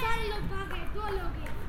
fare lo baghetto, lo che